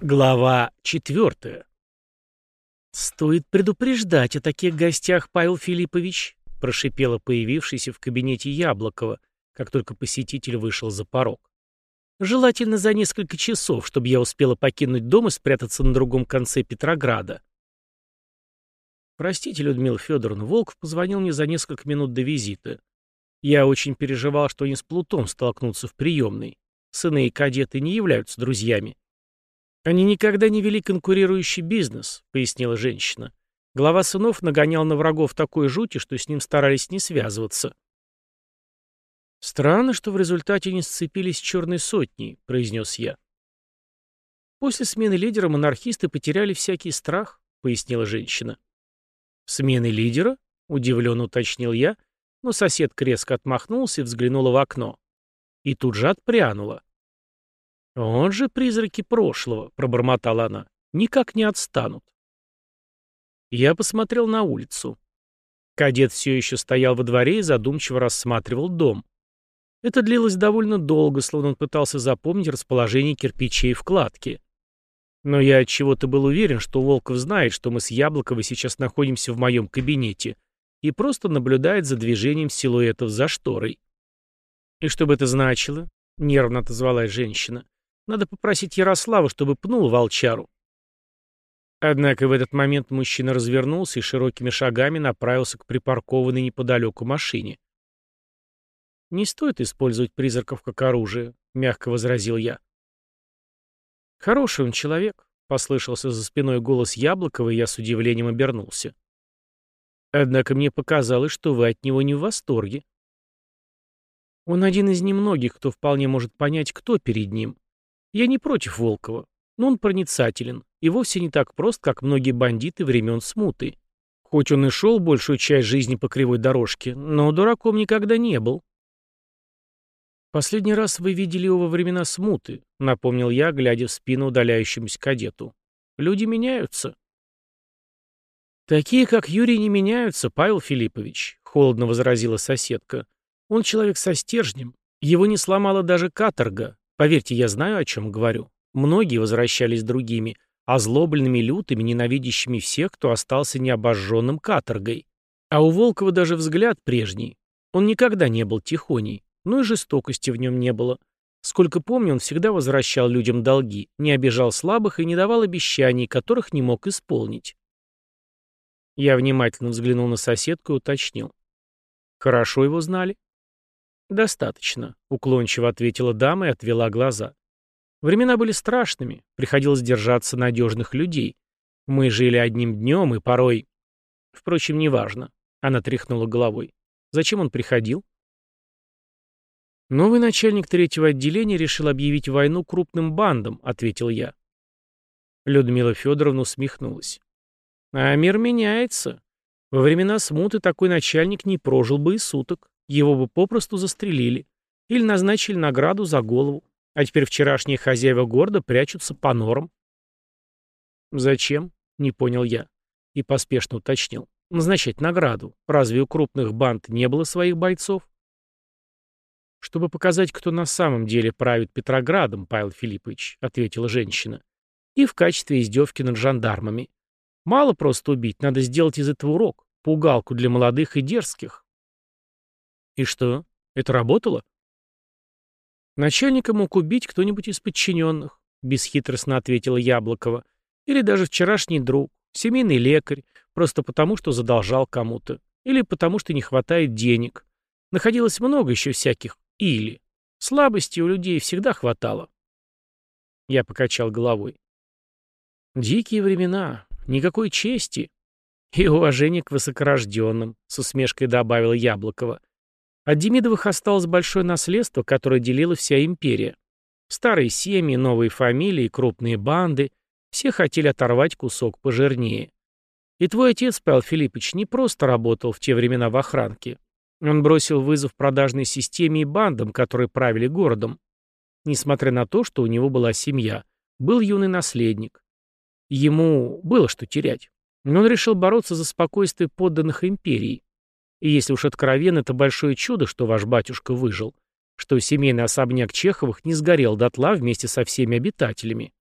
Глава четвертая. «Стоит предупреждать о таких гостях, Павел Филиппович», прошипела появившаяся в кабинете Яблокова, как только посетитель вышел за порог. «Желательно за несколько часов, чтобы я успела покинуть дом и спрятаться на другом конце Петрограда». «Простите, Людмила Федоровна, Волков позвонил мне за несколько минут до визита. Я очень переживал, что они с Плутом столкнутся в приемной. Сыны и кадеты не являются друзьями». «Они никогда не вели конкурирующий бизнес», — пояснила женщина. Глава сынов нагонял на врагов такой жути, что с ним старались не связываться. «Странно, что в результате не сцепились с черной сотней», — произнес я. «После смены лидера монархисты потеряли всякий страх», — пояснила женщина. «Смены лидера?» — удивленно уточнил я, но соседка резко отмахнулся и взглянула в окно. И тут же отпрянула. «Он же призраки прошлого», — пробормотала она. «Никак не отстанут». Я посмотрел на улицу. Кадет все еще стоял во дворе и задумчиво рассматривал дом. Это длилось довольно долго, словно он пытался запомнить расположение кирпичей в кладке. Но я от чего-то был уверен, что Волков знает, что мы с Яблоковой сейчас находимся в моем кабинете и просто наблюдает за движением силуэтов за шторой. «И что бы это значило?» — нервно отозвалась женщина. Надо попросить Ярослава, чтобы пнул волчару. Однако в этот момент мужчина развернулся и широкими шагами направился к припаркованной неподалеку машине. «Не стоит использовать призраков как оружие», — мягко возразил я. «Хороший он человек», — послышался за спиной голос Яблокова, и я с удивлением обернулся. «Однако мне показалось, что вы от него не в восторге». Он один из немногих, кто вполне может понять, кто перед ним, я не против Волкова, но он проницателен и вовсе не так прост, как многие бандиты времен смуты. Хоть он и шел большую часть жизни по кривой дорожке, но дураком никогда не был. «Последний раз вы видели его во времена смуты», — напомнил я, глядя в спину удаляющемуся кадету. «Люди меняются». «Такие, как Юрий, не меняются, Павел Филиппович», — холодно возразила соседка. «Он человек со стержнем. Его не сломала даже каторга, Поверьте, я знаю, о чем говорю. Многие возвращались другими, озлобленными, лютыми, ненавидящими всех, кто остался необожженным каторгой. А у Волкова даже взгляд прежний. Он никогда не был тихоней, но и жестокости в нем не было. Сколько помню, он всегда возвращал людям долги, не обижал слабых и не давал обещаний, которых не мог исполнить. Я внимательно взглянул на соседку и уточнил. Хорошо его знали? «Достаточно», — уклончиво ответила дама и отвела глаза. Времена были страшными, приходилось держаться надежных людей. Мы жили одним днем и порой... Впрочем, неважно. Она тряхнула головой. Зачем он приходил? Новый начальник третьего отделения решил объявить войну крупным бандам, ответил я. Людмила Федоровна усмехнулась. А мир меняется. Во времена смуты такой начальник не прожил бы и суток. Его бы попросту застрелили. Или назначили награду за голову. А теперь вчерашние хозяева города прячутся по норам. «Зачем?» — не понял я. И поспешно уточнил. «Назначать награду. Разве у крупных банд не было своих бойцов?» «Чтобы показать, кто на самом деле правит Петроградом, Павел Филиппович», — ответила женщина. «И в качестве издевки над жандармами. Мало просто убить, надо сделать из этого урок, пугалку для молодых и дерзких». И что, это работало? Начальника мог убить кто-нибудь из подчиненных, бесхитростно ответила Яблокова. Или даже вчерашний друг, семейный лекарь, просто потому, что задолжал кому-то. Или потому, что не хватает денег. Находилось много еще всяких «или». Слабости у людей всегда хватало. Я покачал головой. Дикие времена, никакой чести. И уважения к высокорожденным, с усмешкой добавила Яблокова. От Демидовых осталось большое наследство, которое делила вся империя. Старые семьи, новые фамилии, крупные банды — все хотели оторвать кусок пожирнее. И твой отец, Павел Филиппович, не просто работал в те времена в охранке. Он бросил вызов продажной системе и бандам, которые правили городом. Несмотря на то, что у него была семья, был юный наследник. Ему было что терять. Но он решил бороться за спокойствие подданных империи. И если уж откровенно, это большое чудо, что ваш батюшка выжил, что семейный особняк Чеховых не сгорел дотла вместе со всеми обитателями.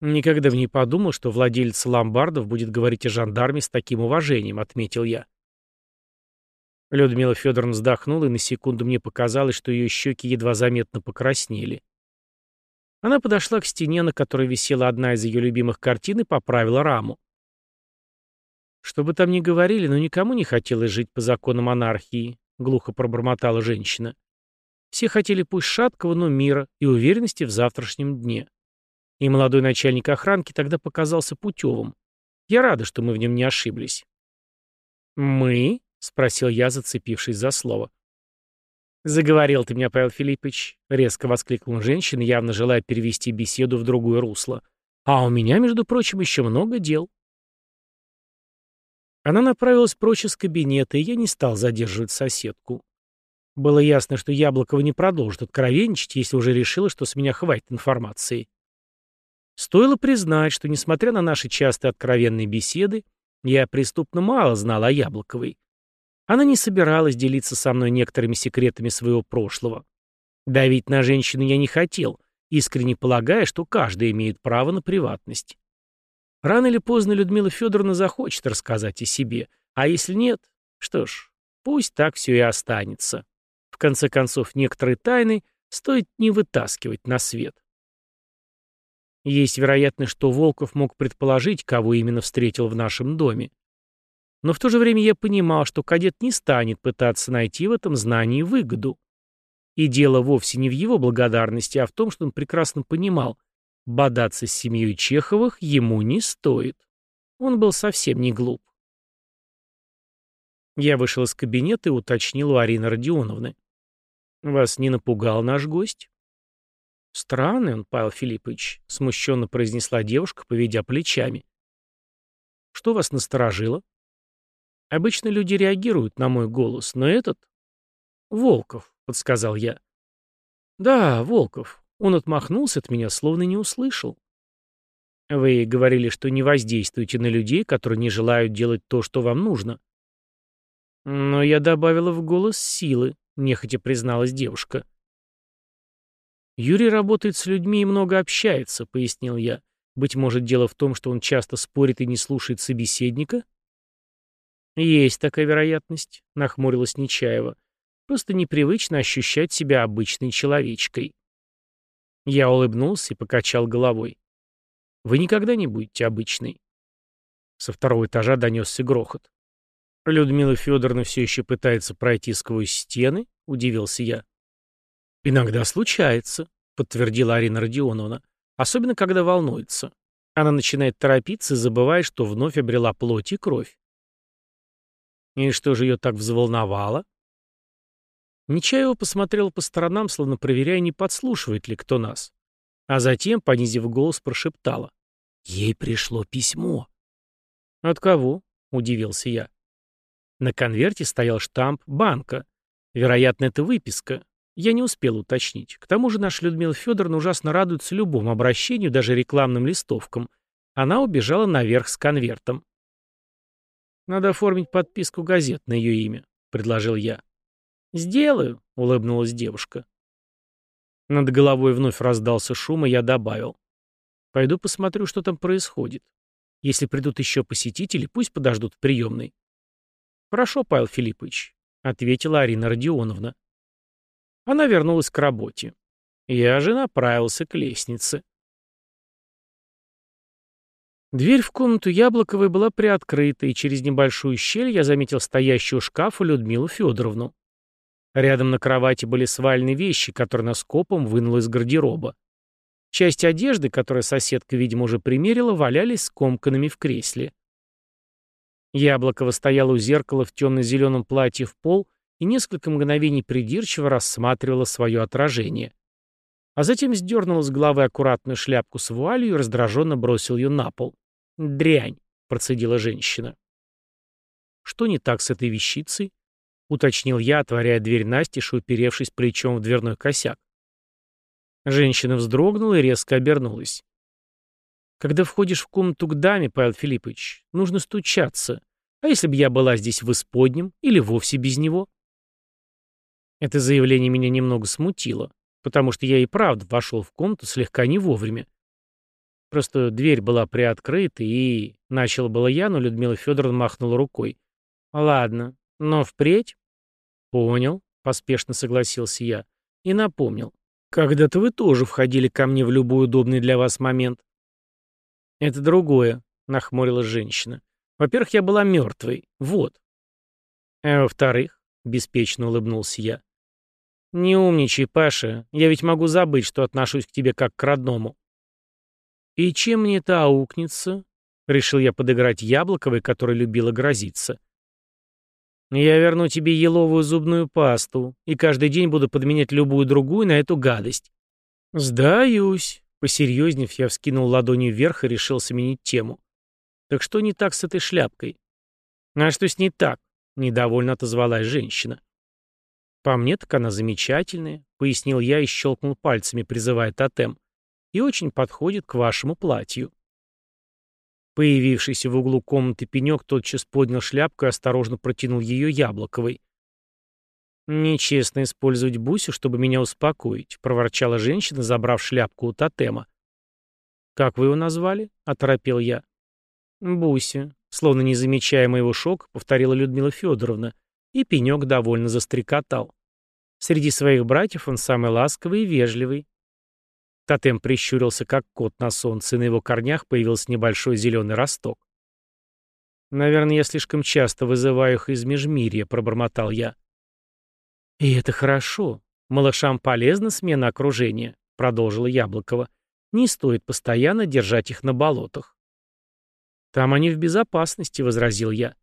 Никогда бы не подумал, что владелец ломбардов будет говорить о жандарме с таким уважением, отметил я. Людмила Федоровна вздохнула, и на секунду мне показалось, что ее щеки едва заметно покраснели. Она подошла к стене, на которой висела одна из ее любимых картин, и поправила раму. «Что бы там ни говорили, но никому не хотелось жить по законам анархии», — глухо пробормотала женщина. «Все хотели пусть шаткого, но мира и уверенности в завтрашнем дне. И молодой начальник охранки тогда показался путевым. Я рада, что мы в нем не ошиблись». «Мы?» — спросил я, зацепившись за слово. «Заговорил ты меня, Павел Филиппович», — резко воскликнула женщина, явно желая перевести беседу в другое русло. «А у меня, между прочим, еще много дел». Она направилась прочь из кабинета, и я не стал задерживать соседку. Было ясно, что Яблокова не продолжит откровенничать, если уже решила, что с меня хватит информации. Стоило признать, что, несмотря на наши частые откровенные беседы, я преступно мало знал о Яблоковой. Она не собиралась делиться со мной некоторыми секретами своего прошлого. Давить на женщину я не хотел, искренне полагая, что каждый имеет право на приватность. Рано или поздно Людмила Федоровна захочет рассказать о себе, а если нет, что ж, пусть так все и останется. В конце концов, некоторые тайны стоит не вытаскивать на свет. Есть вероятность, что Волков мог предположить, кого именно встретил в нашем доме. Но в то же время я понимал, что кадет не станет пытаться найти в этом знании выгоду. И дело вовсе не в его благодарности, а в том, что он прекрасно понимал, Бодаться с семьей Чеховых ему не стоит. Он был совсем не глуп. Я вышел из кабинета и уточнил у Арины Родионовны. «Вас не напугал наш гость?» «Странный он, Павел Филиппович», — смущенно произнесла девушка, поведя плечами. «Что вас насторожило?» «Обычно люди реагируют на мой голос, но этот...» «Волков», — подсказал я. «Да, Волков. Он отмахнулся от меня, словно не услышал. Вы говорили, что не воздействуете на людей, которые не желают делать то, что вам нужно. Но я добавила в голос силы, нехотя призналась девушка. Юрий работает с людьми и много общается, пояснил я. Быть может, дело в том, что он часто спорит и не слушает собеседника? Есть такая вероятность, нахмурилась Нечаева. Просто непривычно ощущать себя обычной человечкой. Я улыбнулся и покачал головой. «Вы никогда не будете обычной». Со второго этажа донесся грохот. «Людмила Федоровна все еще пытается пройти сквозь стены?» — удивился я. «Иногда случается», — подтвердила Арина Родионовна. «Особенно, когда волнуется. Она начинает торопиться и забывает, что вновь обрела плоть и кровь». «И что же ее так взволновало?» Нечаева посмотрела по сторонам, словно проверяя, не подслушивает ли кто нас. А затем, понизив голос, прошептала. «Ей пришло письмо». «От кого?» — удивился я. На конверте стоял штамп «Банка». Вероятно, это выписка. Я не успел уточнить. К тому же наша Людмила Федоровна ужасно радуется любому обращению, даже рекламным листовкам. Она убежала наверх с конвертом. «Надо оформить подписку газет на ее имя», — предложил я. «Сделаю», — улыбнулась девушка. Над головой вновь раздался шум, и я добавил. «Пойду посмотрю, что там происходит. Если придут еще посетители, пусть подождут в приемной». «Хорошо, Павел Филиппович», — ответила Арина Родионовна. Она вернулась к работе. Я же направился к лестнице. Дверь в комнату Яблоковой была приоткрыта, и через небольшую щель я заметил стоящую у шкафа Людмилу Федоровну. Рядом на кровати были свальные вещи, которые она скопом вынула из гардероба. Часть одежды, которую соседка, видимо, уже примерила, валялись скомканными в кресле. Яблокова стояла у зеркала в темно-зеленом платье в пол и несколько мгновений придирчиво рассматривала свое отражение. А затем сдернула с головы аккуратную шляпку с вуалью и раздраженно бросил ее на пол. «Дрянь!» — процедила женщина. «Что не так с этой вещицей?» Уточнил я, отворяя дверь настежь, уперевшись плечом в дверной косяк. Женщина вздрогнула и резко обернулась. Когда входишь в комнату к даме, Павел Филиппович, нужно стучаться. А если бы я была здесь в исподнем или вовсе без него? Это заявление меня немного смутило, потому что я и правда вошел в комнату слегка не вовремя. Просто дверь была приоткрыта, и... Начал было я, но Людмила Федоровна махнула рукой. Ладно, но впредь... Понял, поспешно согласился я. И напомнил. Когда-то вы тоже входили ко мне в любой удобный для вас момент. Это другое, нахмурилась женщина. Во-первых, я была мертвой. Вот. А во-вторых, беспечно улыбнулся я. Не умничай, Паша. Я ведь могу забыть, что отношусь к тебе как к родному. И чем мне это аукнется? Решил я подыграть Яблоковой, которая любила грозиться. Я верну тебе еловую зубную пасту и каждый день буду подменять любую другую на эту гадость. Сдаюсь. Посерьезнев, я вскинул ладони вверх и решил сменить тему. Так что не так с этой шляпкой? А что с ней так? Недовольно отозвалась женщина. По мне так она замечательная, пояснил я и щелкнул пальцами, призывая тотем. И очень подходит к вашему платью. Появившийся в углу комнаты пенек тотчас поднял шляпку и осторожно протянул ее Яблоковой. «Нечестно использовать Бусю, чтобы меня успокоить», — проворчала женщина, забрав шляпку у тотема. «Как вы его назвали?» — оторопел я. «Буся», словно не замечая моего шока, повторила Людмила Федоровна, и пенек довольно застрекотал. Среди своих братьев он самый ласковый и вежливый. Тотем прищурился, как кот на солнце, и на его корнях появился небольшой зеленый росток. «Наверное, я слишком часто вызываю их из межмирья», — пробормотал я. «И это хорошо. Малышам полезна смена окружения», — продолжила Яблокова. «Не стоит постоянно держать их на болотах». «Там они в безопасности», — возразил я.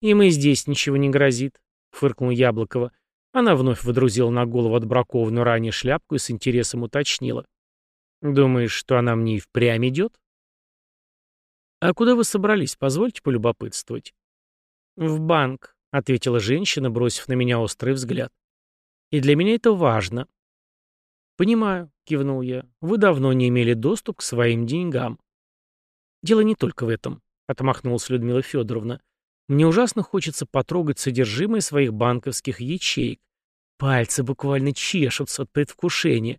«Им и здесь ничего не грозит», — фыркнул Яблокова. Она вновь водрузила на голову отбракованную ранее шляпку и с интересом уточнила. «Думаешь, что она мне и впрямь идет?» «А куда вы собрались? Позвольте полюбопытствовать». «В банк», — ответила женщина, бросив на меня острый взгляд. «И для меня это важно». «Понимаю», — кивнул я. «Вы давно не имели доступ к своим деньгам». «Дело не только в этом», — отмахнулась Людмила Федоровна. «Мне ужасно хочется потрогать содержимое своих банковских ячеек. Пальцы буквально чешутся от предвкушения».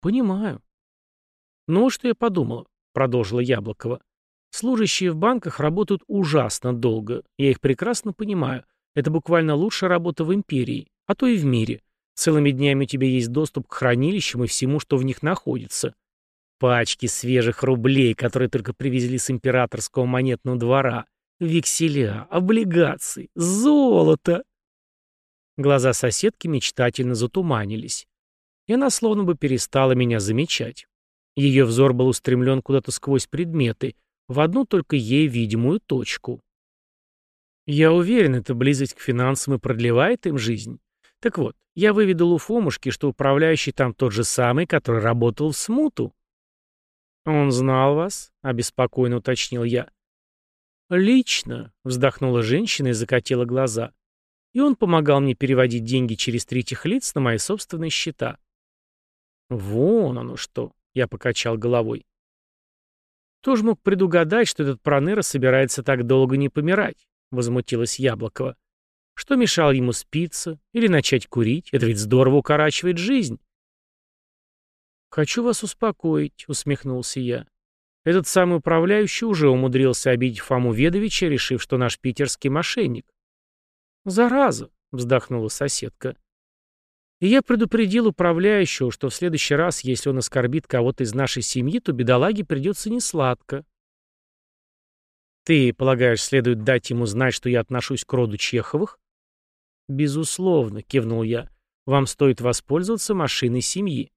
«Понимаю». «Ну, что я подумала», — продолжила Яблокова. «Служащие в банках работают ужасно долго. Я их прекрасно понимаю. Это буквально лучшая работа в империи, а то и в мире. Целыми днями у тебя есть доступ к хранилищам и всему, что в них находится. Пачки свежих рублей, которые только привезли с императорского монетного двора. Векселя, облигации, золото. Глаза соседки мечтательно затуманились. И она словно бы перестала меня замечать. Ее взор был устремлен куда-то сквозь предметы, в одну только ей видимую точку. Я уверен, эта близость к финансам и продлевает им жизнь. Так вот, я выведал у Фомушки, что управляющий там тот же самый, который работал в смуту. «Он знал вас?» — обеспокоенно уточнил я. «Лично», — вздохнула женщина и закатила глаза. «И он помогал мне переводить деньги через третьих лиц на мои собственные счета». «Вон оно что!» — я покачал головой. «Кто ж мог предугадать, что этот Проныра собирается так долго не помирать?» — возмутилась Яблокова. «Что мешало ему спиться или начать курить? Это ведь здорово укорачивает жизнь». «Хочу вас успокоить», — усмехнулся я. «Этот самый управляющий уже умудрился обидеть Фому Ведовича, решив, что наш питерский мошенник». «Зараза», — вздохнула соседка. «И я предупредил управляющего, что в следующий раз, если он оскорбит кого-то из нашей семьи, то бедолаге придется несладко». «Ты, полагаешь, следует дать ему знать, что я отношусь к роду Чеховых?» «Безусловно», — кивнул я. «Вам стоит воспользоваться машиной семьи».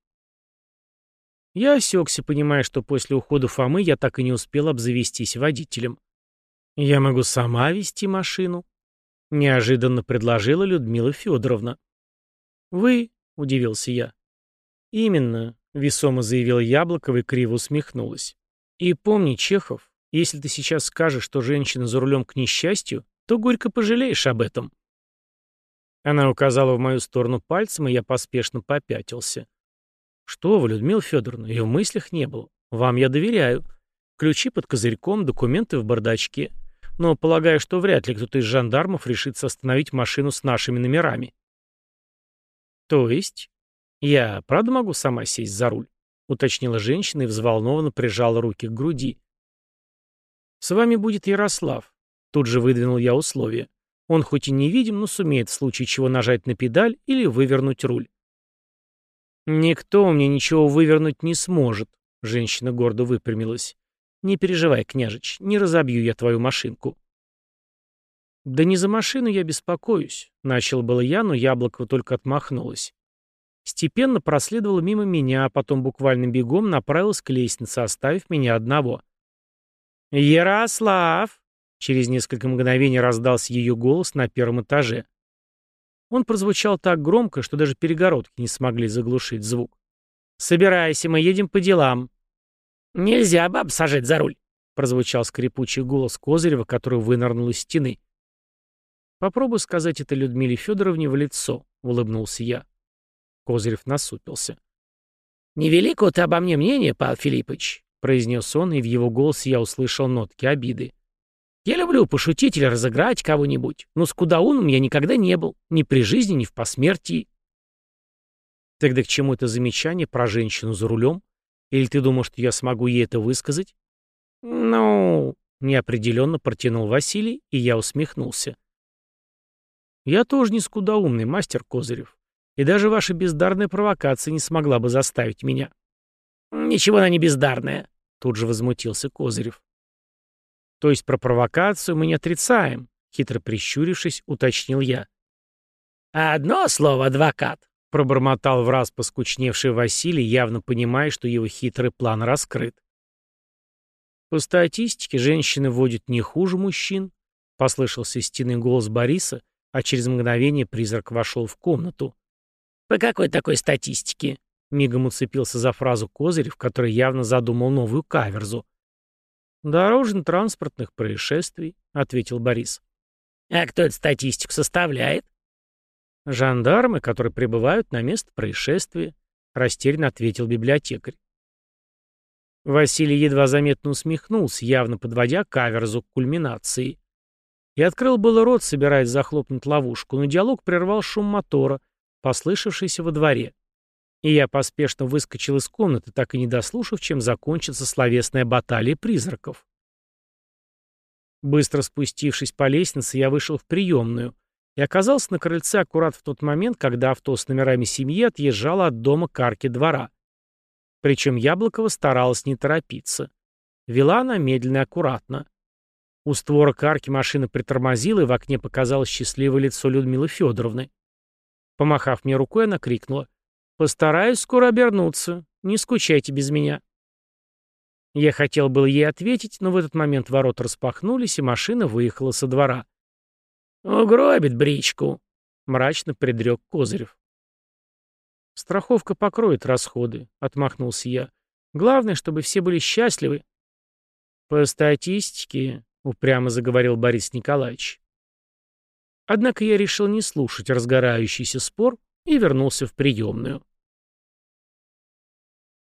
Я осекся, понимая, что после ухода Фомы я так и не успел обзавестись водителем. «Я могу сама вести машину», — неожиданно предложила Людмила Федоровна. «Вы?» — удивился я. «Именно», — весомо заявил Яблокова и криво усмехнулась. «И помни, Чехов, если ты сейчас скажешь, что женщина за рулем к несчастью, то горько пожалеешь об этом». Она указала в мою сторону пальцем, и я поспешно попятился. «Что вы, Людмила Федоровна, и в мыслях не было. Вам я доверяю. Ключи под козырьком, документы в бардачке. Но полагаю, что вряд ли кто-то из жандармов решится остановить машину с нашими номерами». «То есть? Я правда могу сама сесть за руль?» — уточнила женщина и взволнованно прижала руки к груди. «С вами будет Ярослав», — тут же выдвинул я условие. «Он хоть и не видим, но сумеет в случае чего нажать на педаль или вывернуть руль». «Никто мне ничего вывернуть не сможет», — женщина гордо выпрямилась. «Не переживай, княжич, не разобью я твою машинку». «Да не за машину я беспокоюсь», — начал было я, но яблоко только отмахнулось. Степенно проследовала мимо меня, а потом буквально бегом направилась к лестнице, оставив меня одного. «Ярослав!» — через несколько мгновений раздался ее голос на первом этаже. Он прозвучал так громко, что даже перегородки не смогли заглушить звук. «Собирайся, мы едем по делам». «Нельзя баб сажать за руль», — прозвучал скрипучий голос Козырева, который вынырнул из стены. «Попробуй сказать это Людмиле Федоровне в лицо», — улыбнулся я. Козырев насупился. «Невелико ты обо мне мнение, Павел Филиппович», — произнес он, и в его голосе я услышал нотки обиды. «Я люблю пошутить или разыграть кого-нибудь, но с кудауном я никогда не был, ни при жизни, ни в посмертии». «Тогда к чему это замечание про женщину за рулем? Или ты думал, что я смогу ей это высказать?» «Ну...» — неопределенно протянул Василий, и я усмехнулся. «Я тоже не скудоумный, мастер Козырев. И даже ваша бездарная провокация не смогла бы заставить меня. «Ничего она не бездарная», — тут же возмутился Козырев. «То есть про провокацию мы не отрицаем», — хитро прищурившись, уточнил я. «Одно слово, адвокат», — пробормотал в раз поскучневший Василий, явно понимая, что его хитрый план раскрыт. «По статистике, женщины водят не хуже мужчин», — послышался стены голос Бориса, а через мгновение призрак вошел в комнату. «По какой такой статистике?» Мигом уцепился за фразу Козырев, который явно задумал новую каверзу. «Дорожно-транспортных происшествий», — ответил Борис. «А кто эту статистику составляет?» «Жандармы, которые прибывают на место происшествия», — растерянно ответил библиотекарь. Василий едва заметно усмехнулся, явно подводя каверзу к кульминации. И открыл было рот, собираясь захлопнуть ловушку, но диалог прервал шум мотора — послышавшийся во дворе. И я поспешно выскочил из комнаты, так и не дослушав, чем закончится словесная баталия призраков. Быстро спустившись по лестнице, я вышел в приемную и оказался на крыльце аккурат в тот момент, когда авто с номерами семьи отъезжало от дома к арке двора. Причем Яблокова старалась не торопиться. Вела она медленно и аккуратно. У створок арки машина притормозила, и в окне показалось счастливое лицо Людмилы Федоровны. Помахав мне рукой, она крикнула. «Постараюсь скоро обернуться. Не скучайте без меня». Я хотел был ей ответить, но в этот момент ворота распахнулись, и машина выехала со двора. «Угробит бричку», — мрачно предрек Козырев. «Страховка покроет расходы», — отмахнулся я. «Главное, чтобы все были счастливы». «По статистике», — упрямо заговорил Борис Николаевич, Однако я решил не слушать разгорающийся спор и вернулся в приемную.